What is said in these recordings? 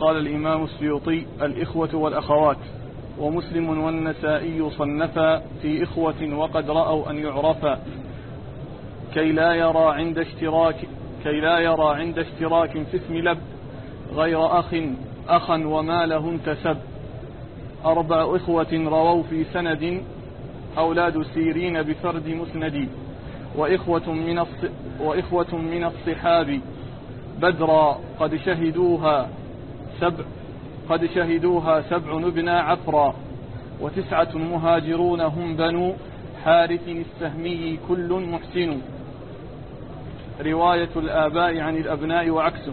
قال الإمام السيوطي الإخوة والأخوات ومسلم والنسائي صنفا في إخوة وقد رأوا أن يعرفا. كي لا يرى عند اشتراك كي لا يرى عند اشتراك في اسم لب غير أخ أخا وما له انتسب. أربع إخوة رووا في سند أولاد سيرين بفرد مسند. وإخوة من. وإخوة من الصحاب بدرا قد شهدوها. سبع قد شهدوها سبع نبنى عفرا وتسعة مهاجرون هم بنو حارث السهمي كل محسن. رواية الآباء عن الأبناء وعكسه.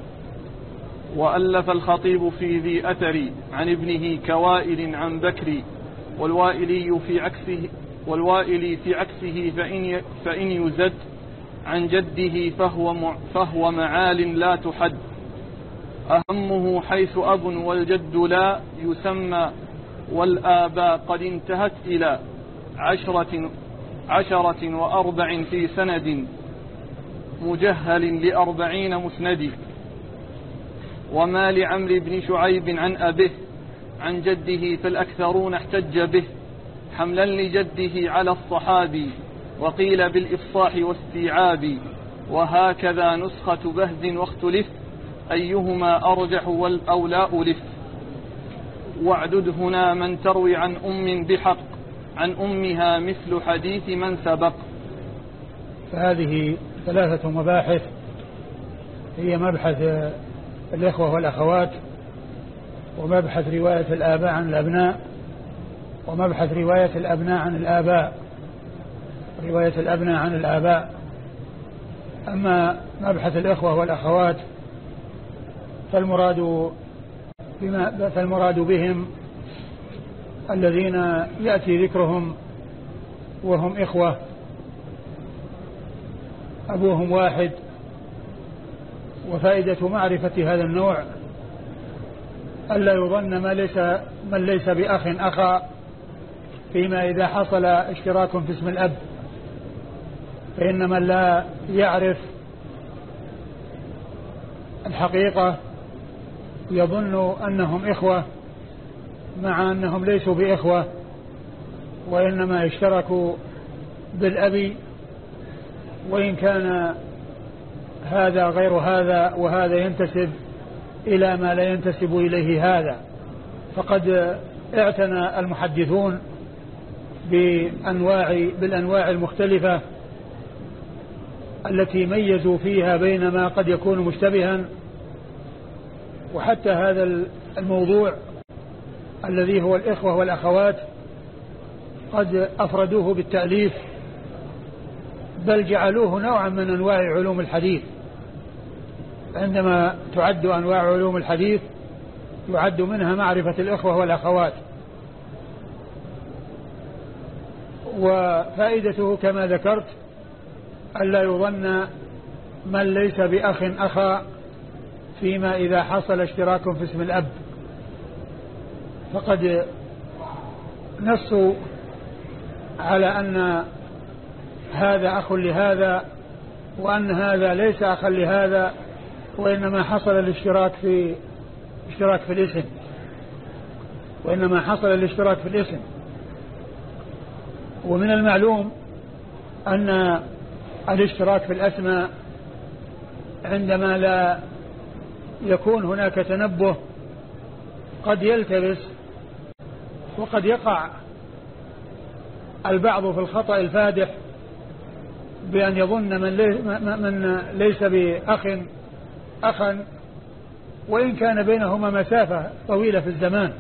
وألف الخطيب في ذي أثر عن ابنه كوائل عن بكر والوائلي في عكسه والوائلي في عكسه فإن, فإن يزد عن جده فهو, فهو معال لا تحد. أهمه حيث أب والجد لا يسمى والآباء قد انتهت إلى عشرة, عشرة وأربع في سند مجهل لأربعين مسند. وما لعمر بن شعيب عن أبيه عن جده فالأكثرون احتج به حملا لجده على الصحابي وقيل بالإفصاح واستيعاب وهكذا نسخة بهز واختلف. أيهما أرجح والأولاء لف واعدد هنا من تروي عن أم بحق عن أمها مثل حديث من سبق. فهذه ثلاثة مباحث هي مبحث الإخوة والأخوات ومبحث رواية الآباء عن الأبناء ومبحث رواية الأبناء عن الآباء رواية الأبناء عن الآباء. أما مبحث الإخوة والأخوات فالمراد بما فالمراد بهم الذين يأتي ذكرهم وهم إخوة. أبوهم واحد. وفائدة معرفة هذا النوع ألا يظن ما ليس من ليس بأخ أخا فيما إذا حصل اشتراك في اسم الأب. فإن من لا يعرف الحقيقة يظن أنهم إخوة مع أنهم ليسوا بإخوة وإنما اشتركوا بالأب وإن كان هذا غير هذا وهذا ينتسب إلى ما لا ينتسب إليه هذا. فقد اعتنى المحدثون بأنواع بالأنواع المختلفة التي ميزوا فيها بين ما قد يكون مشتبها وحتى هذا الموضوع الذي هو الإخوة والأخوات قد أفردوه بالتأليف بل جعلوه نوعا من أنواع علوم الحديث. عندما تعد أنواع علوم الحديث يعد منها معرفة الإخوة والأخوات. وفائدته كما ذكرت ألا يظن من ليس بأخ أخا فيما إذا حصل اشتراك في اسم الأب. فقد نصوا على أن هذا أخ لهذا وأن هذا ليس أخا لهذا وإنما حصل الاشتراك في اشتراك في الاسم. وإنما حصل الاشتراك في الاسم. ومن المعلوم أن الاشتراك في الأسماء عندما لا يكون هناك تنبه قد يلتبس وقد يقع البعض في الخطأ الفادح بأن يظن من, من ليس بأخ أخا وإن كان بينهما مسافة طويلة في الزمان.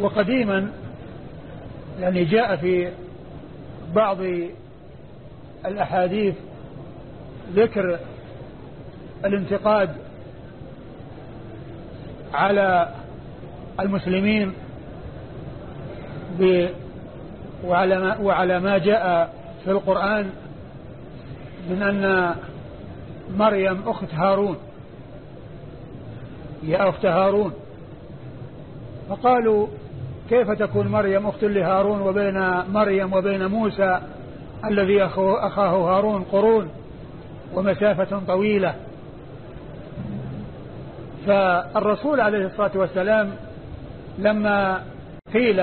وقديما يعني جاء في بعض الأحاديث ذكر الانتقاد على المسلمين وعلى ما, وعلى ما جاء في القرآن من أن مريم أخت هارون يا أخت هارون. فقالوا كيف تكون مريم أخت لهارون وبين مريم وبين موسى الذي أخاه هارون قرون ومسافة طويلة؟ فالرسول عليه الصلاة والسلام لما قيل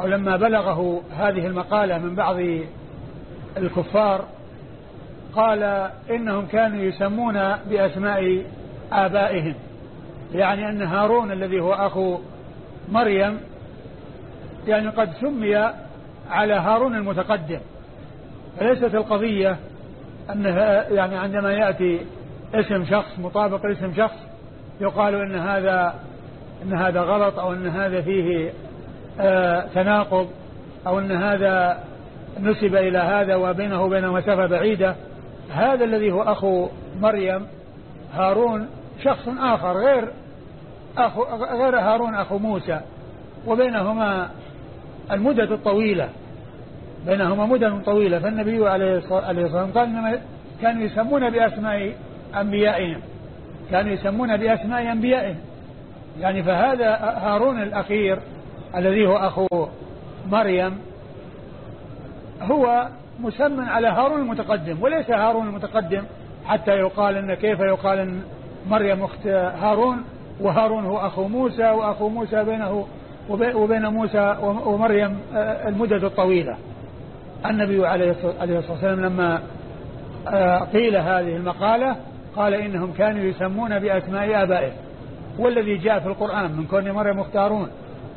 أو لما بلغه هذه المقالة من بعض الكفار قال إنهم كانوا يسمون بأسماء آبائهم يعني أن هارون الذي هو أخو مريم يعني قد سمي على هارون المتقدم. فليست القضية أنها يعني عندما يأتي اسم شخص مطابق لاسم شخص يقال إن هذا إن هذا غلط أو إن هذا فيه آه تناقض أو إن هذا نسب إلى هذا وبينه وبين مسافة بعيدة. هذا الذي هو أخو مريم هارون شخص آخر غير أخو غير هارون أخو موسى. وبينهما المدة الطويلة بينهما مدة طويلة. فالنبي عليه الصلاة والسلام قال كانوا يسمون بأسماء أنبيائهم. كانوا يسمون بأسماء أنبيائهم يعني فهذا هارون الأخير الذي هو أخو مريم هو مسمى على هارون المتقدم وليس هارون المتقدم حتى يقال إن كيف يقال إن مريم أخت هارون وهارون هو أخو موسى وأخو موسى بينه وبين موسى ومريم آه، المدد الطويلة. النبي عليه الصلاة والسلام لما آه، قيل هذه المقالة قال إنهم كانوا يسمون بأسماء آبائهم. والذي جاء في القرآن من كون مريم مختارون.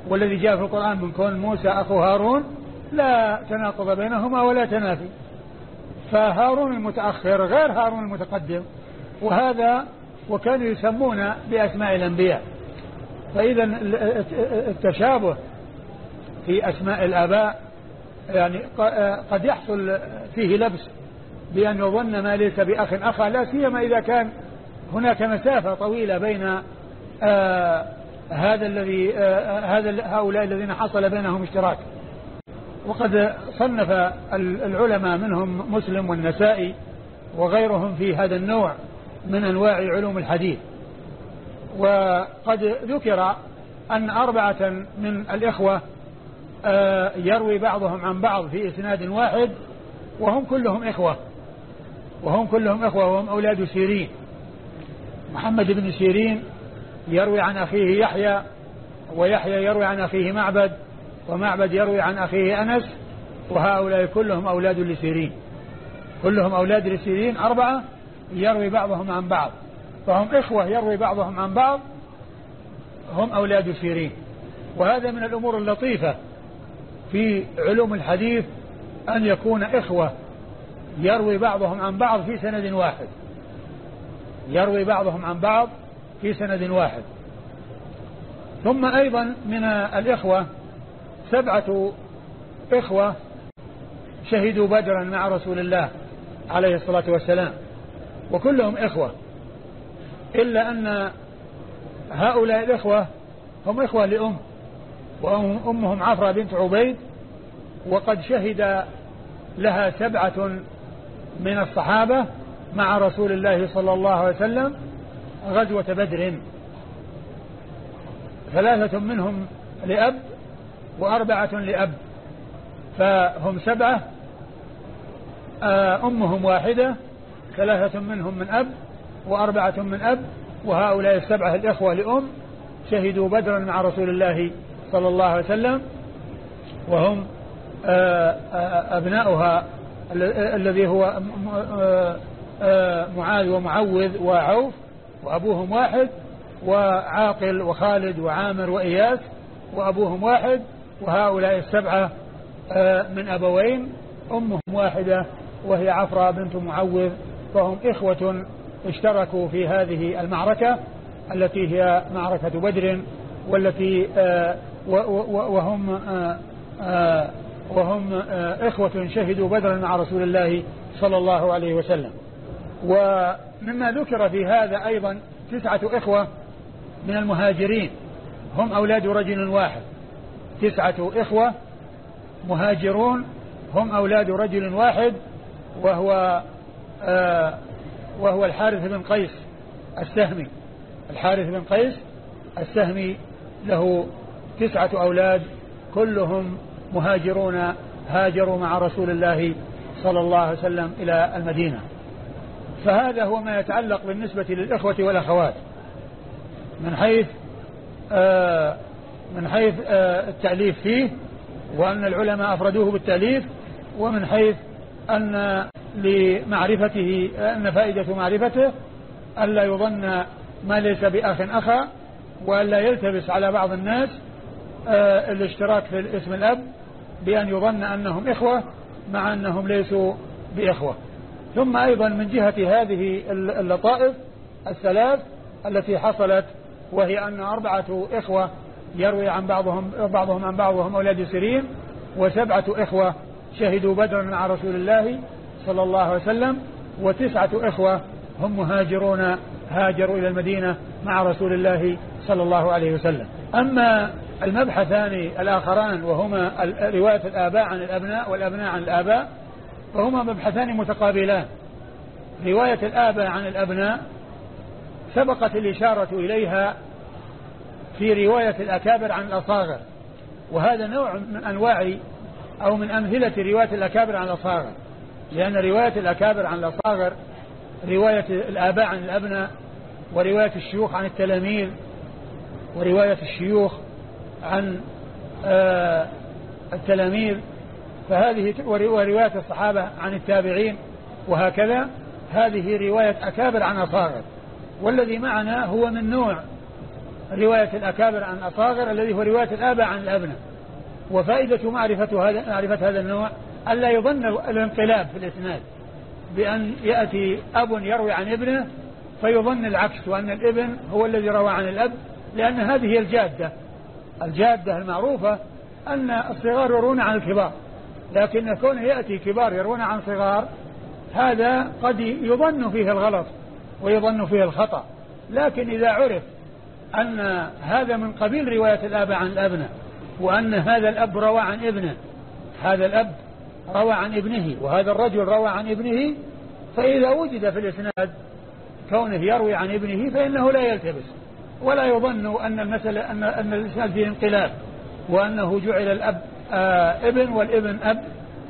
والذي جاء في القرآن من كون موسى أخو هارون. لا تناقض بينهما ولا تنافي. فهارون المتأخر غير هارون المتقدم. وهذا وكانوا يسمون بأسماء الأنبياء. فإذا التشابه في أسماء الآباء يعني قد يحصل فيه لبس. بأن يظن ما ليس بأخ أخا لا سيما إذا كان هناك مسافة طويلة بين آه هذا الذي آه هذا هؤلاء الذين حصل بينهم اشتراك. وقد صنف العلماء منهم مسلم والنسائي وغيرهم في هذا النوع من أنواع علوم الحديث. وقد ذكر أن أربعة من الإخوة آه يروي بعضهم عن بعض في إسناد واحد وهم كلهم إخوة. وهم كلهم إخوة وهم أولاد سيرين. محمد بن سيرين يروي عن أخيه يحيى ويحيى يروي عن أخيه معبد ومعبد يروي عن أخيه أنس وهؤلاء كلهم أولاد لسيرين. كلهم أولاد لسيرين أربعة يروي بعضهم عن بعض. فهم إخوة يروي بعضهم عن بعض هم أولاد سيرين. وهذا من الأمور اللطيفة في علوم الحديث أن يكون إخوة يروي بعضهم عن بعض في سند واحد. يروي بعضهم عن بعض في سند واحد. ثم أيضا من الإخوة سبعة إخوة شهدوا بدرا مع رسول الله عليه الصلاة والسلام وكلهم إخوة. إلا أن هؤلاء الإخوة هم إخوة لأم وأمهم عفرة بنت عبيد وقد شهد لها سبعة من الصحابة مع رسول الله صلى الله عليه وسلم غزوة بدر. ثلاثة منهم لأب وأربعة لأب فهم سبعة آه، أمهم واحدة ثلاثة منهم من أب وأربعة من أب وهؤلاء السبعة الإخوة لأم شهدوا بدرا مع رسول الله صلى الله عليه وسلم وهم آه، آه، أبناؤها الذي هو آه، آه، معاذ ومعوذ وعوف وأبوهم واحد وعاقل وخالد وعامر وإياس وأبوهم واحد وهؤلاء السبعة آه، من أبوين أمهم واحدة وهي عفراء بنت معوذ فهم إخوة اشتركوا في هذه المعركة التي هي معركة بدر والتي وهم وهم آه، إخوة شهدوا بدرا مع رسول الله صلى الله عليه وسلم. ومما ذكر في هذا أيضا تسعة إخوة من المهاجرين. هم أولاد رجل واحد. تسعة إخوة مهاجرون هم أولاد رجل واحد وهو آه وهو الحارث بن قيس السهمي. الحارث بن قيس السهمي له تسعة أولاد كلهم مهاجرون هاجروا مع رسول الله صلى الله عليه وسلم إلى المدينة. فهذا هو ما يتعلق بالنسبة للإخوة والأخوات. من حيث آه من حيث آه التأليف فيه وأن العلماء أفردوه بالتأليف ومن حيث أن لمعرفته أن فائدة معرفته ألا يظن ما ليس بأخ أخا وألا يلتبس على بعض الناس آه الاشتراك في اسم الأب بأن يظن أنهم إخوة مع أنهم ليسوا بإخوة. ثم أيضا من جهة هذه اللطائف الثلاث التي حصلت وهي أن أربعة إخوة يروي عن بعضهم بعضهم عن بعض وهم أولاد سيرين وسبعة إخوة شهدوا بدرا مع رسول الله صلى الله عليه وسلم وتسعة إخوة هم مهاجرون هاجروا إلى المدينة مع رسول الله صلى الله عليه وسلم. أما المبحثان الآخران وهما رواية الآباء عن الأبناء والأبناء عن الآباء فهما مبحثان متقابلان. رواية الآباء عن الأبناء سبقت الإشارة إليها في رواية الأكابر عن الأصاغر وهذا نوع من أنواع أو من أمثلة رواية الأكابر عن الأصاغر لأن رواية الأكابر عن الأصاغر رواية الآباء عن الأبناء ورواية الشيوخ عن التلاميذ ورواية الشيوخ عن آه التلاميذ فهذه ورواية الصحابة عن التابعين وهكذا. هذه رواية أكابر عن أصاغر. والذي معنا هو من نوع رواية الأكابر عن أصاغر الذي هو رواية الآباء عن الأبناء. وفائدة معرفة هذا معرفة هذا النوع ألا يظن الانقلاب في الإسناد بأن يأتي أب يروي عن ابنه فيظن العكس وأن الابن هو الذي روى عن الأب لأن هذه الجادة. الجادة المعروفة أن الصغار يرون عن الكبار لكن كونه يأتي كبار يرون عن صغار هذا قد يظن فيه الغلط ويظن فيه الخطأ. لكن إذا عرف أن هذا من قبيل رواية الآب عن الأبناء وأن هذا الأب روى عن ابنه هذا الأب روى عن ابنه وهذا الرجل روى عن ابنه فإذا وجد في الإسناد كونه يروي عن ابنه فإنه لا يلتبس. ولا يظن أن المسألة أن أن الإسناد فيه انقلاب وأنه جعل الأب آه ابن والابن أب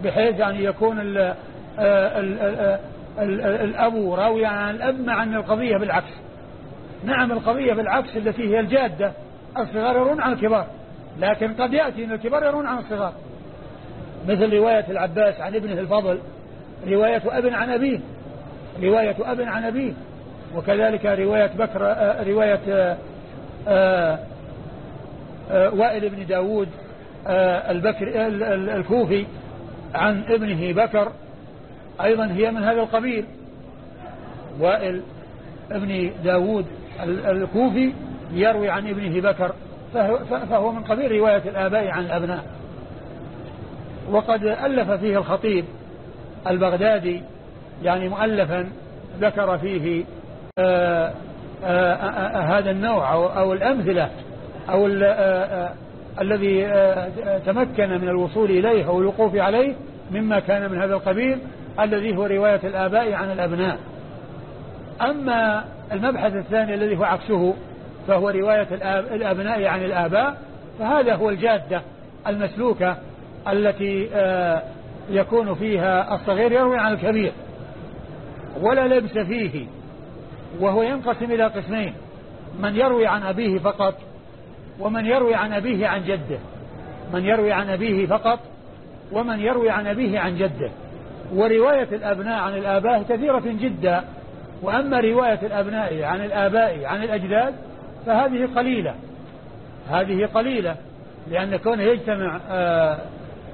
بحيث يعني يكون ال آه ال ال ال الأب راويا عن الأب مع أن القضية بالعكس. نعم القضية بالعكس التي هي الجادة الصغار يرون عن الكبار لكن قد يأتي أن الكبار يرون عن الصغار. مثل رواية العباس عن ابنه الفضل رواية أب عن أبيه رواية أب عن أبيه. وكذلك رواية بكر رواية آآ آآ وائل بن داود البكر الكوفي عن ابنه بكر. أيضا هي من هذا القبيل. وائل ابن داود الكوفي يروي عن ابنه بكر فهو من قبيل رواية الآباء عن الأبناء. وقد ألف فيه الخطيب البغدادي يعني مؤلفا ذكر فيه هذا النوع أو, أو الأمثلة أو الذي تمكن من الوصول إليه أو الوقوف عليه مما كان من هذا القبيل الذي هو رواية الآباء عن الأبناء. أما المبحث الثاني الذي هو عكسه فهو رواية الأبناء عن الآباء فهذا هو الجادة المسلوكة التي يكون فيها الصغير يروي عن الكبير ولا لبس فيه وهو ينقسم إلى قسمين. من يروي عن أبيه فقط ومن يروي عن أبيه عن جده. من يروي عن أبيه فقط ومن يروي عن أبيه عن جده. ورواية الأبناء عن الآباء كثيرة جدا. وأما رواية الأبناء عن الآباء عن الأجداد فهذه قليلة. هذه قليلة لأن كونه يجتمع آآ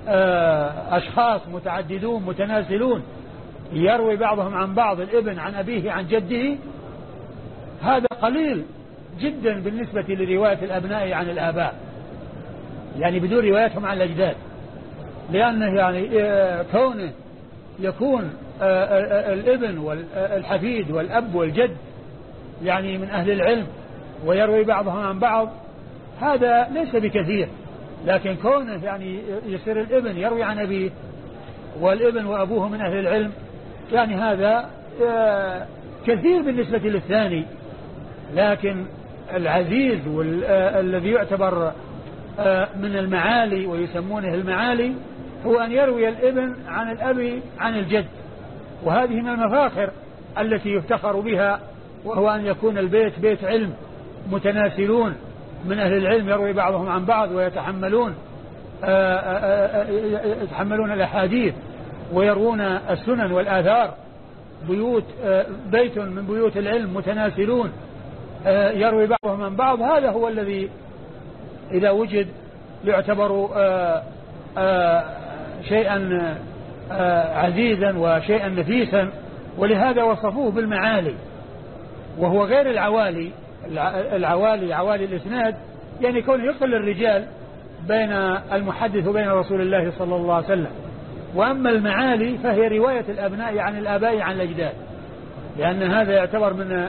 آآ أشخاص متعددون متناسلون يروي بعضهم عن بعض الابن عن أبيه عن جده هذا قليل جدا بالنسبة لرواية الأبناء عن الآباء. يعني بدون روايتهم عن الأجداد. لأنه يعني كونه يكون الابن والحفيد والأب والجد يعني من أهل العلم ويروي بعضهم عن بعض هذا ليس بكثير. لكن كونه يعني يصير الابن يروي عن أبيه والابن وأبوه من أهل العلم يعني هذا كثير بالنسبة للثاني. لكن العزيز والذي يعتبر من المعالي ويسمونه المعالي هو أن يروي الابن عن الأب عن الجد. وهذه من المفاخر التي يفتخر بها وهو أن يكون البيت بيت علم متناسلون. من أهل العلم يروي بعضهم عن بعض ويتحملون آه، آه، آه، يتحملون الأحاديث ويروون السنن والآثار. بيوت بيت من بيوت العلم متناسلون. يروي بعضهم عن بعض. هذا هو الذي إذا وجد يعتبر شيئا عزيزا وشيئا نفيسا ولهذا وصفوه بالمعالي وهو غير العوالي العوالي عوالي الإسناد يعني كونه يقل الرجال بين المحدث وبين رسول الله صلى الله عليه وسلم. وأما المعالي فهي رواية الأبناء عن الآباء عن الأجداد. لأن هذا يعتبر من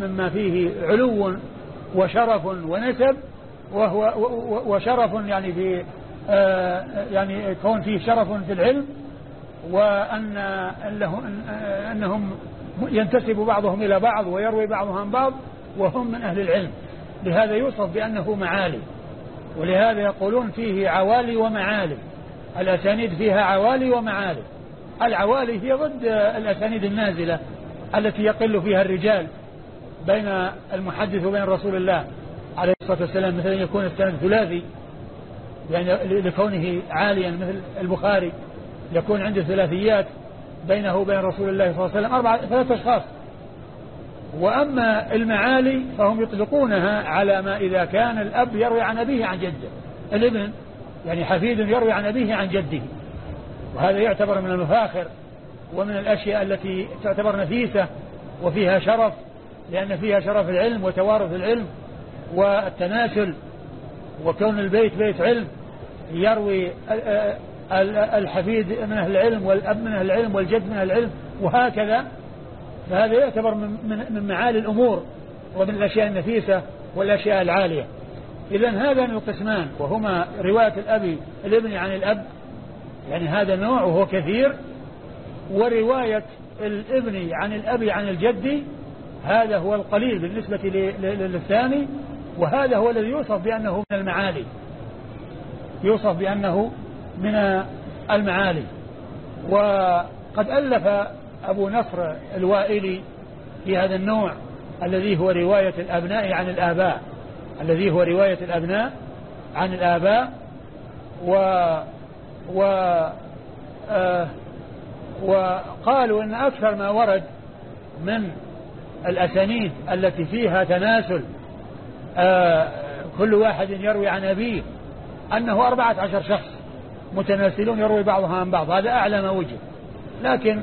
مما فيه علو وشرف ونسب وهو وشرف يعني في آه، يعني كون فيه شرف في العلم وأن أنهم ينتسب بعضهم إلى بعض ويروي بعضهم عن بعض وهم من أهل العلم. لهذا يوصف بأنه معالي. ولهذا يقولون فيه عوالي ومعالي. الأسانيد فيها عوالي ومعالي. العوالي هي ضد الأسانيد النازلة. التي يقل فيها الرجال بين المحدث وبين رسول الله عليه الصلاة والسلام مثلا يكون السند ثلاثي يعني لكونه عاليا مثل البخاري يكون عنده ثلاثيات بينه وبين رسول الله صلى الله عليه وسلم أربعة ثلاثة أشخاص. وأما المعالي فهم يطلقونها على ما إذا كان الأب يروي عن أبيه عن جده الابن يعني حفيد يروي عن أبيه عن جده. وهذا يعتبر من المفاخر. ومن الأشياء التي تعتبر نفيسة وفيها شرف لأن فيها شرف العلم وتوارث العلم والتناسل وكون البيت بيت علم يروي الحفيد من أهل العلم والأب من أهل العلم والجد من أهل العلم وهكذا. فهذا يعتبر من, معالي الأمور ومن الأشياء النفيسة والأشياء العالية. إذا هذان القسمان وهما رواية الأب الابن عن الأب. يعني هذا النوع وهو كثير. ورواية الابن عن الأب عن الجد هذا هو القليل بالنسبة للثاني وهذا هو الذي يوصف بأنه من المعالي. يوصف بأنه من المعالي. وقد ألف أبو نصر الوائلي في هذا النوع الذي هو رواية الأبناء عن الآباء. الذي هو رواية الأبناء عن الآباء و و آه وقالوا أن أكثر ما ورد من الأسانيد التي فيها تناسل آه كل واحد يروي عن أبيه أنه أربعة عشر شخص متناسلون يروي بعضها عن بعض هذا أعلى ما وجد. لكن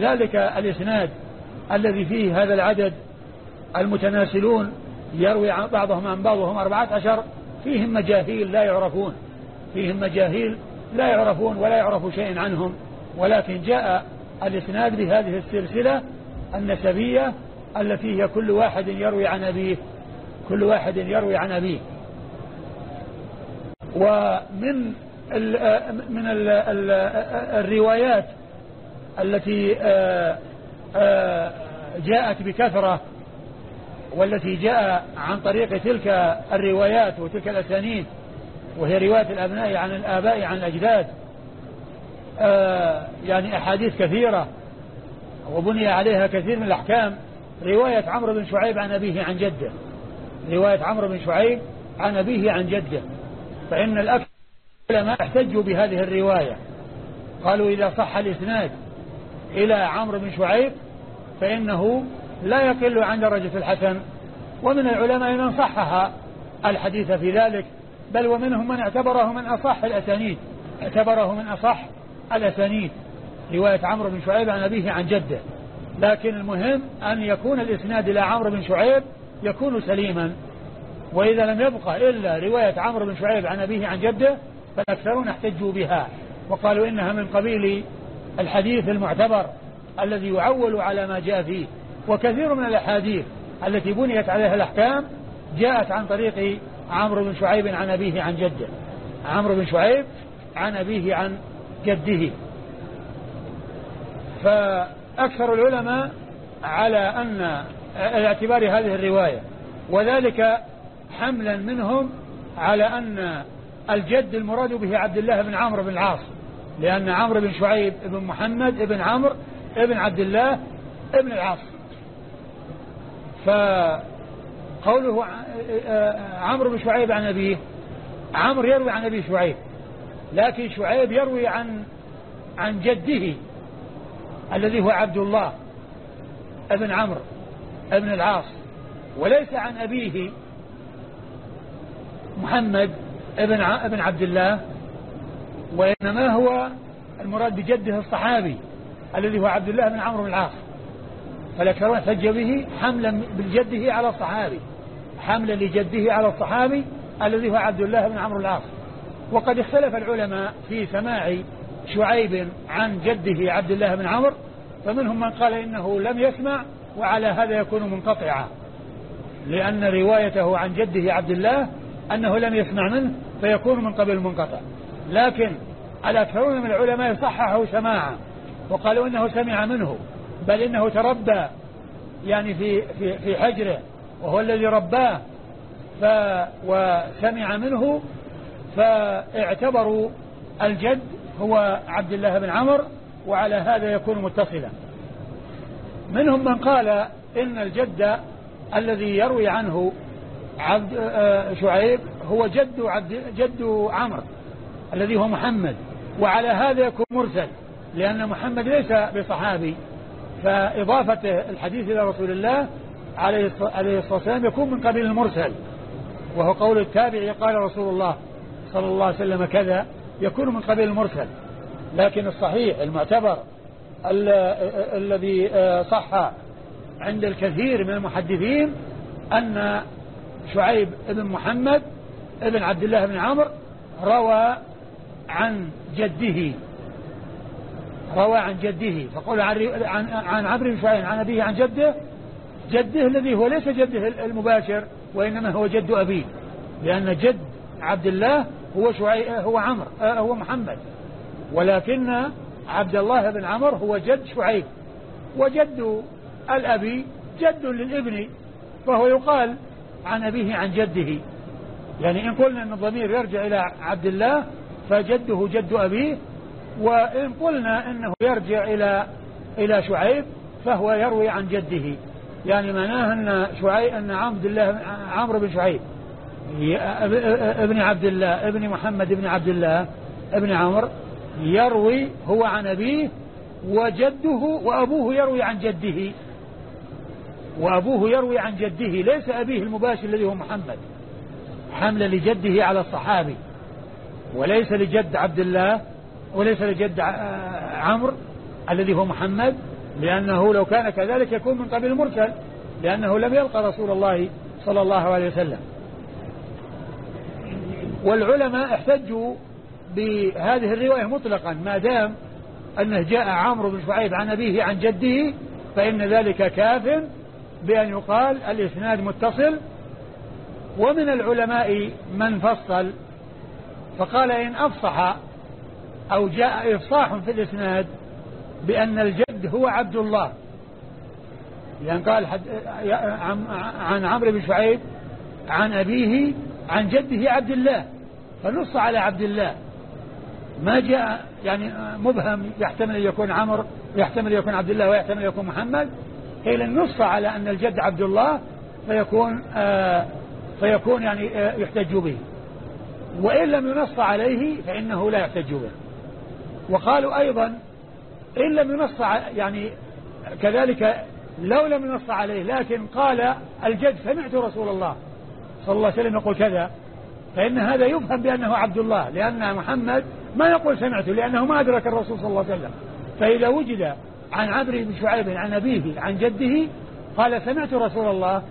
ذلك الإسناد الذي فيه هذا العدد المتناسلون يروي بعضهم عن بعض وهم أربعة عشر فيهم مجاهيل لا يعرفون فيهم مجاهيل لا يعرفون ولا يعرف شيء عنهم. ولكن جاء الإسناد بهذه السلسلة النسبية التي هي كل واحد يروي عن أبيه. كل واحد يروي عن أبيه. ومن ال من ال ال الروايات التي آه، آه، جاءت بكثرة والتي جاء عن طريق تلك الروايات وتلك الأسانيد وهي رواية الأبناء عن الآباء عن الأجداد آه، يعني أحاديث كثيرة وبني عليها كثير من الأحكام. رواية عمرو بن شعيب عن أبيه عن جده. رواية عمرو بن شعيب عن أبيه عن جده. فإن الأكثر العلماء احتجوا بهذه الرواية. قالوا إذا صح الإسناد إلى عمرو بن شعيب فإنه لا يقل عن درجة الحسن. ومن العلماء من صحح الحديث في ذلك بل ومنهم من اعتبره من أصح الأسانيد. اعتبره من أصح الأسانيد رواية عمرو بن شعيب عن أبيه عن جده. لكن المهم أن يكون الإسناد إلى عمرو بن شعيب يكون سليما. وإذا لم يبقى إلا رواية عمرو بن شعيب عن أبيه عن جده فالأكثرون احتجوا بها. وقالوا إنها من قبيل الحديث المعتبر الذي يعول على ما جاء فيه. وكثير من الأحاديث التي بنيت عليها الأحكام جاءت عن طريق عمرو بن شعيب عن أبيه عن جده. عمرو بن شعيب عن أبيه عن جده. فأكثر العلماء على أن الاعتبار هذه الرواية وذلك حملا منهم على أن الجد المراد به عبد الله بن عمرو بن العاص لأن عمرو بن شعيب بن محمد بن عمرو بن عبد الله بن العاص. ف قوله عمرو بن شعيب عن أبيه عمرو يروي عن أبي شعيب. لكن شعيب يروي عن عن جده الذي هو عبد الله ابن عمرو ابن العاص وليس عن أبيه محمد ابن ابن عبد الله وإنما هو المراد بجده الصحابي الذي هو عبد الله بن عمرو بن العاص. فالأكثرون احتج به حملا بالجده على الصحابي حملا لجده على الصحابي الذي هو عبد الله بن عمرو العاص. وقد اختلف العلماء في سماع شعيب عن جده عبد الله بن عمرو فمنهم من قال إنه لم يسمع وعلى هذا يكون منقطعا لأن روايته عن جده عبد الله أنه لم يسمع منه فيكون من قبل المنقطع لكن الأكثرون من العلماء صححوا سماعا وقالوا إنه سمع منه بل إنه تربى يعني في, في, في حجره وهو الذي رباه ف وسمع منه فاعتبروا الجد هو عبد الله بن عمر وعلى هذا يكون متصلا. منهم من قال إن الجد الذي يروي عنه عبد آه، شعيب هو جد عبد جد عمرو الذي هو محمد وعلى هذا يكون مرسل لأن محمد ليس بصحابي. فإضافة الحديث إلى رسول الله عليه الصلاة والسلام يكون من قبيل المرسل وهو قول التابع قال رسول الله صلى الله عليه وسلم كذا يكون من قبيل المرسل. لكن الصحيح المعتبر الذي آه، صح عند الكثير من المحدثين أن شعيب بن محمد ابن عبد الله بن عمرو روى عن جده روى عن جده فقول عن عن عمرو بن شعيب عن أبيه عن جده جده الذي هو ليس جده المباشر وإنما هو جد أبيه لأن جد عبد الله هو شعيب هو عمرو آه، هو محمد. ولكن عبد الله بن عمر هو جد شعيب وجد الأبي جد للابن فهو يقال عن أبيه عن جده. يعني إن قلنا أن الضمير يرجع إلى عبد الله فجده جد أبيه وإن قلنا أنه يرجع إلى إلى شعيب فهو يروي عن جده. يعني معناه أن شعيب أن عبد الله عمرو بن شعيب. ابن عبد الله ابن محمد بن عبد الله ابن عمرو يروي هو عن أبيه وجده وأبوه يروي عن جده. وأبوه يروي عن جده ليس أبيه المباشر الذي هو محمد. حمل لجده على الصحابي. وليس لجد عبد الله وليس لجد عمرو الذي هو محمد لأنه لو كان كذلك يكون من قبل المرسل لأنه لم يلقى رسول الله صلى الله عليه وسلم. والعلماء احتجوا بهذه الرواية مطلقا ما دام أنه جاء عمرو بن شعيب عن أبيه عن جده فإن ذلك كاف بأن يقال الإسناد متصل. ومن العلماء من فصل فقال إن أفصح أو جاء إفصاح في الإسناد بأن الجد هو عبد الله. يعني قال عن عمرو بن شعيب عن أبيه عن جده عبد الله فنص على عبد الله. ما جاء يعني مبهم يحتمل أن يكون عمر يحتمل أن يكون عبد الله ويحتمل أن يكون محمد. قيل النص على أن الجد عبد الله فيكون آه فيكون يعني آه يحتج به. وإن لم ينص عليه فإنه لا يحتج به. وقالوا أيضا إن لم ينص يعني كذلك لو لم ينص عليه لكن قال الجد سمعت رسول الله. صلى الله عليه وسلم يقول كذا. فإن هذا يفهم بأنه عبد الله لأن محمد ما يقول سمعته لأنه ما أدرك الرسول صلى الله عليه وسلم. فإذا وجد عن عمرو بن شعيب عن أبيه عن جده قال سمعت رسول الله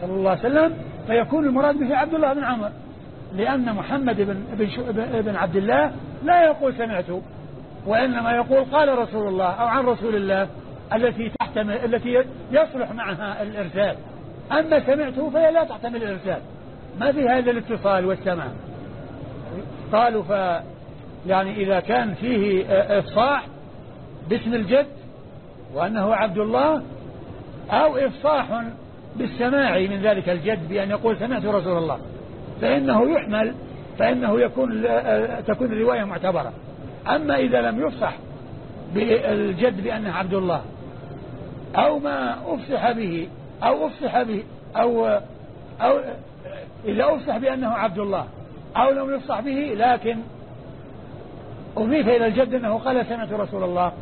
صلى الله عليه وسلم فيكون المراد به عبد الله بن عمر. لأن محمد بن, بن, بن عبد الله لا يقول سمعته وإنما يقول قال رسول الله أو عن رسول الله التي تحتمل التي يصلح معها الإرسال. أما سمعته فهي لا تحتمل الإرسال. ما في هذا الاتصال والسماع. قالوا ف يعني إذا كان فيه إفصاح باسم الجد وأنه عبد الله أو إفصاح بالسماع من ذلك الجد بأن يقول سمعت رسول الله. فإنه يحمل فإنه يكون تكون الرواية معتبرة. أما إذا لم يفصح بالجد بأنه عبد الله أو ما أفصح به أو أفصح به أو أو إذا أفصح بأنه عبد الله أو لم يفصح به لكن أضيف إلى الجد أنه قال سمعت رسول الله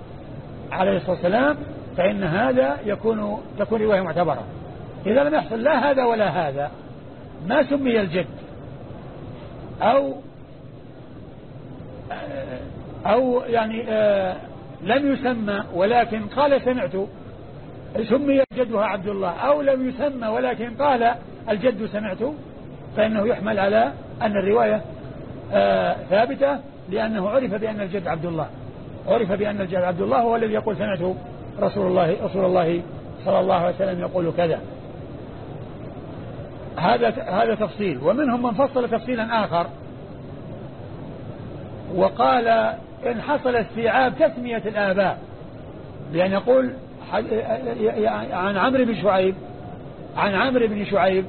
عليه الصلاة والسلام فإن هذا يكون تكون رواية معتبرة. إذا لم يحصل لا هذا ولا هذا ما سمي الجد؟ أو أو يعني آه لم يسمى ولكن قال سمعت. سمي جدها عبد الله أو لم يسمى ولكن قال الجد سمعت فإنه يحمل على أن الرواية آه ثابتة لأنه عرف بأن الجد عبد الله. عرف بأن الجد عبد الله هو الذي يقول سمعت رسول الله رسول الله صلى الله عليه وسلم يقول كذا. هذا هذا تفصيل. ومنهم من فصل تفصيلا آخر. وقال إن حصل استيعاب تسمية الآباء. بأن يقول عن عمرو بن شعيب عن عمرو بن شعيب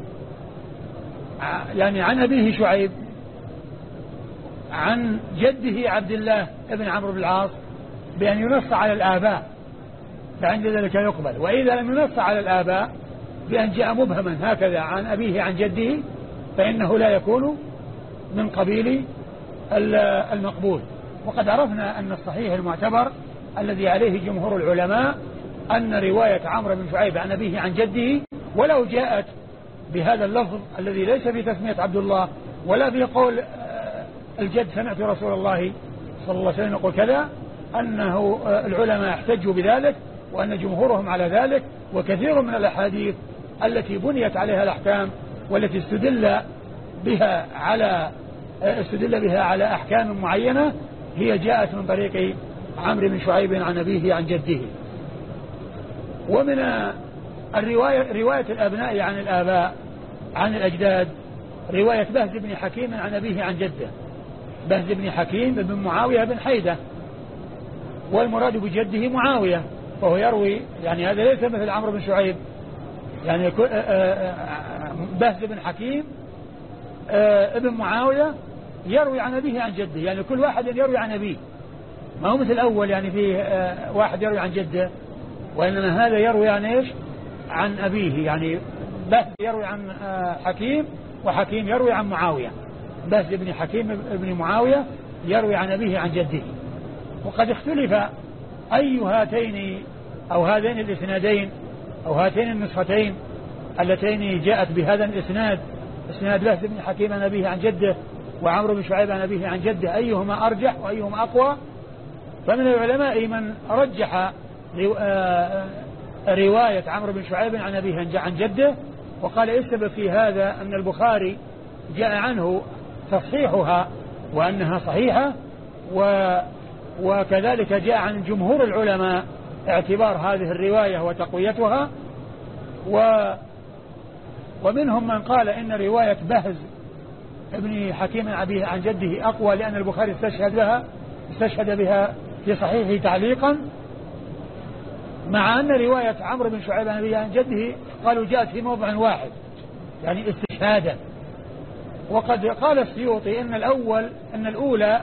يعني عن أبيه شعيب عن جده عبد الله بن عمرو بن العاص بأن ينص على الآباء فعند ذلك يقبل. وإذا لم ينص على الآباء بأن جاء مبهما هكذا عن أبيه عن جده فإنه لا يكون من قبيل المقبول. وقد عرفنا أن الصحيح المعتبر الذي عليه جمهور العلماء أن رواية عمرو بن شعيب عن أبيه عن جده ولو جاءت بهذا اللفظ الذي ليس في تسمية عبد الله ولا في قول آه، الجد سمعت رسول الله صلى الله عليه وسلم يقول كذا أنه آه، العلماء احتجوا بذلك وأن جمهورهم على ذلك وكثير من الأحاديث التي بنيت عليها الأحكام والتي استدل بها على آه، استدل بها على أحكام معينة هي جاءت من طريق عمرو بن شعيب عن أبيه عن جده. ومن الرواية رواية الأبناء عن الآباء عن الأجداد رواية بهز بن حكيم عن أبيه عن جده. بهز بن حكيم بن معاوية بن حيدة. والمراد بجده معاوية وهو يروي يعني هذا ليس مثل عمرو بن شعيب. يعني آه، آه، آه، بهز بن حكيم ابن معاوية يروي عن أبيه عن جده. يعني كل واحد يروي عن أبيه. ما هو مثل الأول يعني فيه واحد يروي عن جده. وإنما هذا يروي عن إيش؟ عن أبيه يعني بهز يروي عن حكيم وحكيم يروي عن معاوية. بهز بن حكيم بن معاوية يروي عن أبيه عن جده. وقد اختلف أي هاتين أو هذين الإسنادين أو هاتين النسختين اللتين جاءت بهذا الإسناد إسناد بهز بن حكيم عن أبيه عن جده وعمرو بن شعيب عن أبيه عن جده أيهما أرجح وأيهما أقوى؟ فمن العلماء من رجح آه، رواية عمرو بن شعيب عن أبيه عن جده وقال السبب في هذا أن البخاري جاء عنه تصحيحها وأنها صحيحة و وكذلك جاء عن جمهور العلماء اعتبار هذه الرواية وتقويتها و ومنهم من قال إن رواية بهز ابن حكيم أبيه عن جده أقوى لأن البخاري استشهد بها استشهد بها في صحيحه تعليقا مع أن رواية عمرو بن شعيب عن أبيه عن جده قالوا جاءت في موضع واحد يعني استشهادا وقد قال السيوطي إن الأول أن الأولى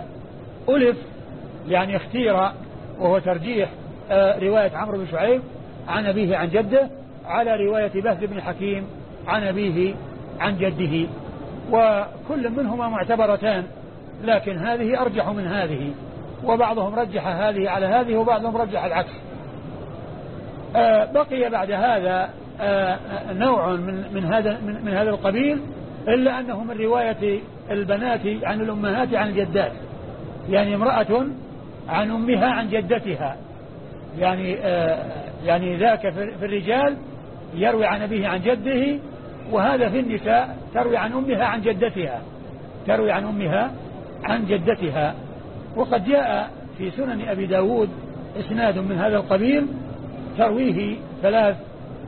ألف يعني اختير وهو ترجيح آه، رواية عمرو بن شعيب عن أبيه عن جده على رواية بهز بن حكيم عن أبيه عن جده. وكل منهما معتبرتان لكن هذه أرجح من هذه وبعضهم رجح هذه على هذه وبعضهم رجح العكس. بقي بعد هذا آه، نوع من من هذا من, من هذا القبيل إلا أنه من رواية البنات عن الأمهات عن الجدات. يعني امرأة عن أمها عن جدتها. يعني آه يعني ذاك في الرجال يروي عن أبيه عن جده وهذا في النساء تروي عن أمها عن جدتها. تروي عن أمها عن جدتها. وقد جاء في سنن أبي داود إسناد من هذا القبيل ترويه ثلاث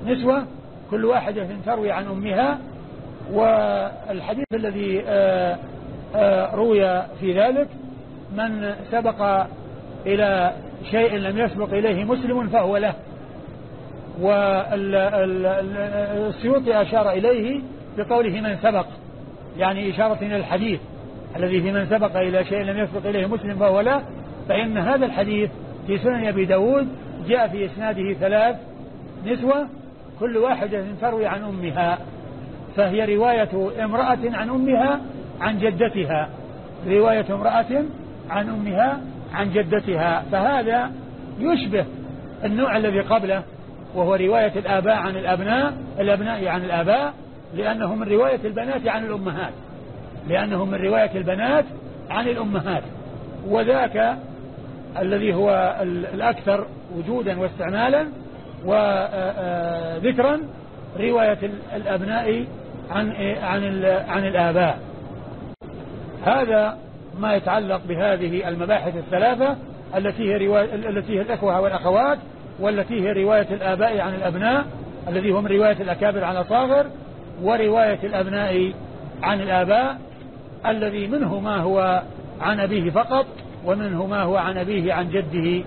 نسوة كل واحدة تروي عن أمها والحديث الذي آه آه روي في ذلك من سبق إلى شيء لم يسبق إليه مسلم فهو له. والسيوطي أشار إليه بقوله من سبق يعني إشارة إلى الحديث الذي في من سبق إلى شيء لم يسبق إليه مسلم فهو له فإن هذا الحديث في سنن أبي داود جاء في إسناده ثلاث نسوة كل واحدة تروي عن أمها فهي رواية امرأة عن أمها عن جدتها رواية امرأة عن أمها عن جدتها فهذا يشبه النوع الذي قبله وهو رواية الآباء عن الأبناء الأبناء عن الآباء لأنه من رواية البنات عن الأمهات لأنه من رواية البنات عن الأمهات وذاك الذي هو الأكثر وجودا واستعمالا وذكرا رواية الأبناء عن عن عن الآباء. هذا ما يتعلق بهذه المباحث الثلاثة التي هي رواية التي هي الأخوة والأخوات والتي هي رواية الآباء عن الأبناء الذي هم رواية الأكابر عن الأصاغر ورواية الأبناء عن الآباء الذي منه ما هو عن أبيه فقط ومنه ما هو عن أبيه عن جده